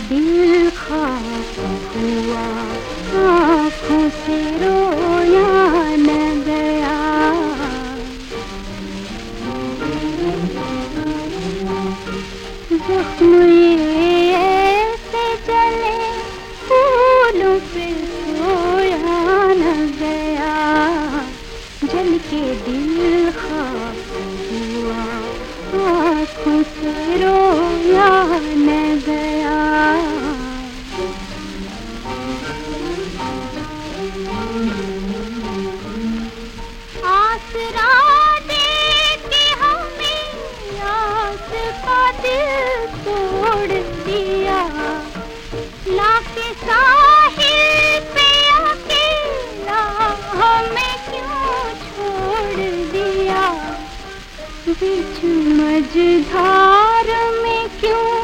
दिल खाक हुआ, आँखों से रोया न गया। जख्म ऐसे चले, फूलों पे सोया न गया। जल के दिल खाक हुआ, आँखों से रोया न का दिल तोड़ दिया। लाके साहिल पे अकेला हमें क्यों छोड़ दिया? बीच मझधार में क्यों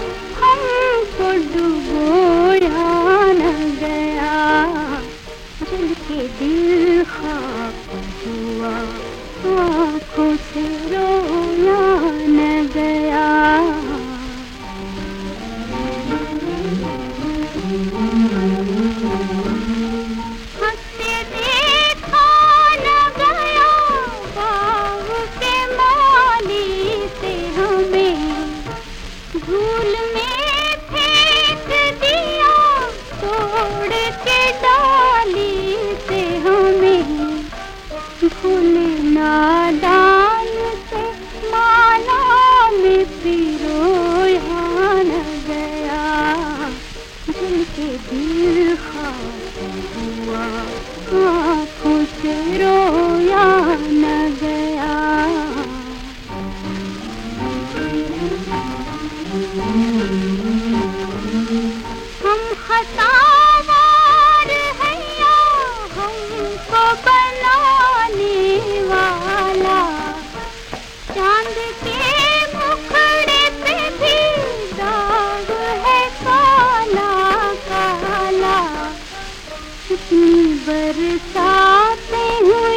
दिल के हुआ आँखों से रोया न गया। हम खतावार बरसाते हुए